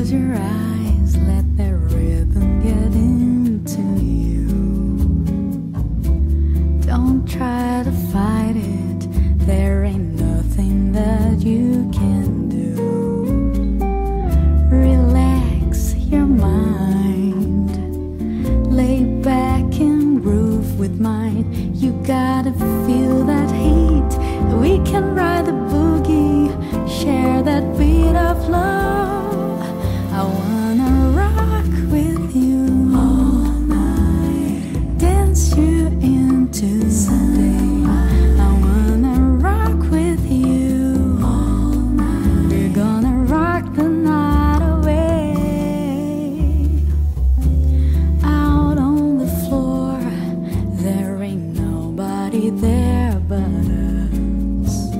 Close your eyes, let that rhythm get into you. Don't try to fight it, there ain't nothing that you can do. Relax your mind, lay back and groove with mine. You gotta feel that heat. We can ride the boogie, share that beat of love. to. Sunday. I wanna rock with you. All night. We're gonna rock the night away. Out on the floor, there ain't nobody there but us.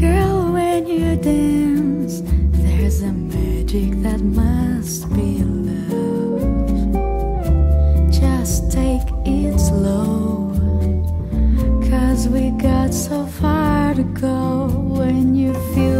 Girl, when you dance, there's a magic that must be. we got so far to go when you feel